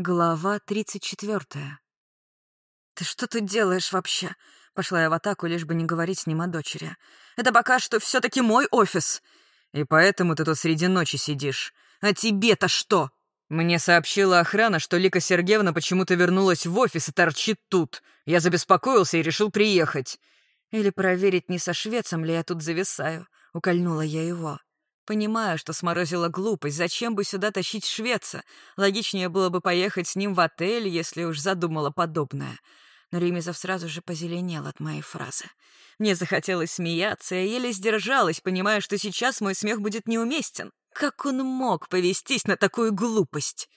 Глава 34. «Ты что тут делаешь вообще?» Пошла я в атаку, лишь бы не говорить с ним о дочери. «Это пока что все таки мой офис!» «И поэтому ты тут среди ночи сидишь. А тебе-то что?» «Мне сообщила охрана, что Лика Сергеевна почему-то вернулась в офис и торчит тут. Я забеспокоился и решил приехать». «Или проверить, не со швецом ли я тут зависаю», — укольнула я его. Понимаю, что сморозила глупость, зачем бы сюда тащить швеца? Логичнее было бы поехать с ним в отель, если уж задумала подобное. Но Ремезов сразу же позеленел от моей фразы. Мне захотелось смеяться, я еле сдержалась, понимая, что сейчас мой смех будет неуместен. Как он мог повестись на такую глупость?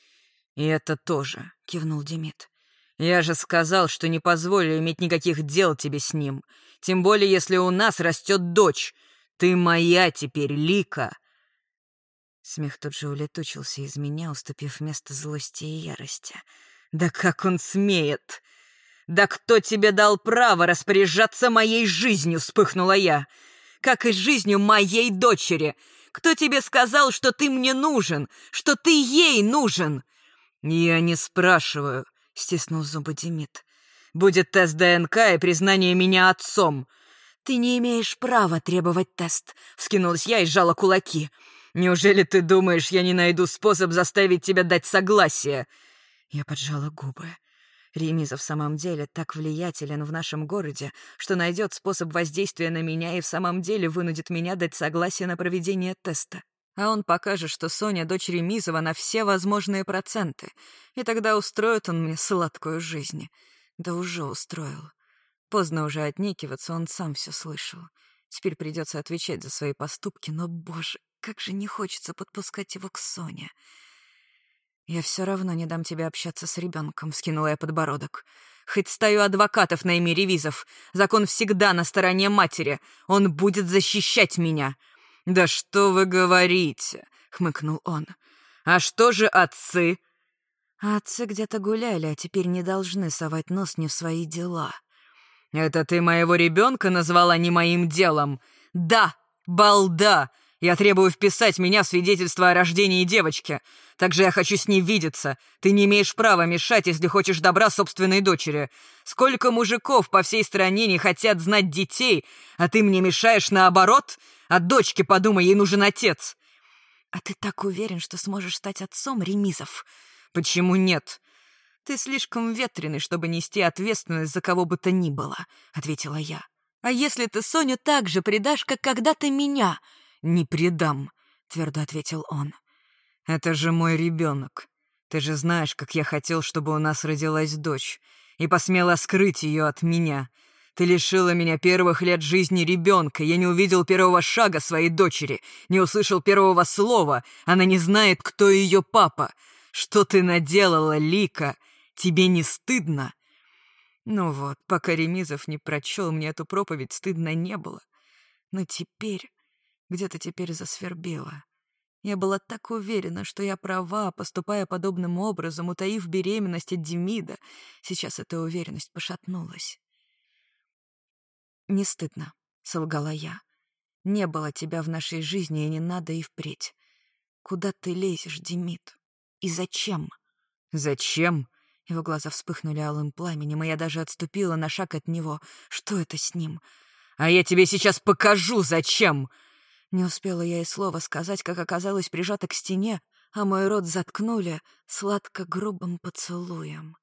«И это тоже», — кивнул Демид. «Я же сказал, что не позволю иметь никаких дел тебе с ним. Тем более, если у нас растет дочь. Ты моя теперь, Лика. Смех тут же улетучился из меня, уступив место злости и ярости. «Да как он смеет! Да кто тебе дал право распоряжаться моей жизнью?» — вспыхнула я. «Как и жизнью моей дочери! Кто тебе сказал, что ты мне нужен, что ты ей нужен?» «Я не спрашиваю», — стиснул зубы Демид. «Будет тест ДНК и признание меня отцом». «Ты не имеешь права требовать тест», — вскинулась я и сжала кулаки. Неужели ты думаешь, я не найду способ заставить тебя дать согласие?» Я поджала губы. Ремиза в самом деле так влиятелен в нашем городе, что найдет способ воздействия на меня и в самом деле вынудит меня дать согласие на проведение теста. А он покажет, что Соня — дочь Ремизова на все возможные проценты, и тогда устроит он мне сладкую жизнь. Да уже устроил. Поздно уже отнекиваться, он сам все слышал. Теперь придется отвечать за свои поступки, но, боже, как же не хочется подпускать его к Соне. «Я все равно не дам тебе общаться с ребенком», — вскинула я подбородок. «Хоть стаю адвокатов на имя ревизов, закон всегда на стороне матери. Он будет защищать меня». «Да что вы говорите?» — хмыкнул он. «А что же отцы?» «Отцы где-то гуляли, а теперь не должны совать нос не в свои дела». «Это ты моего ребенка назвала не моим делом?» «Да, балда! Я требую вписать меня в свидетельство о рождении девочки. Также я хочу с ней видеться. Ты не имеешь права мешать, если хочешь добра собственной дочери. Сколько мужиков по всей стране не хотят знать детей, а ты мне мешаешь наоборот? От дочки подумай, ей нужен отец. А ты так уверен, что сможешь стать отцом, Ремизов? Почему нет? Ты слишком ветреный, чтобы нести ответственность за кого бы то ни было, ответила я. А если ты Соню так же предашь, как когда-то меня — «Не предам», — твердо ответил он. «Это же мой ребенок. Ты же знаешь, как я хотел, чтобы у нас родилась дочь, и посмела скрыть ее от меня. Ты лишила меня первых лет жизни ребенка. Я не увидел первого шага своей дочери, не услышал первого слова. Она не знает, кто ее папа. Что ты наделала, Лика? Тебе не стыдно?» Ну вот, пока Ремизов не прочел мне эту проповедь, стыдно не было. Но теперь где-то теперь засвербело. Я была так уверена, что я права, поступая подобным образом, утаив беременность от Демида. Сейчас эта уверенность пошатнулась. «Не стыдно», — солгала я. «Не было тебя в нашей жизни, и не надо и впредь. Куда ты лезешь, Демид? И зачем?» «Зачем?» Его глаза вспыхнули алым пламенем, и я даже отступила на шаг от него. «Что это с ним?» «А я тебе сейчас покажу, зачем!» Не успела я и слова сказать, как оказалась прижата к стене, а мой рот заткнули сладко-грубым поцелуем.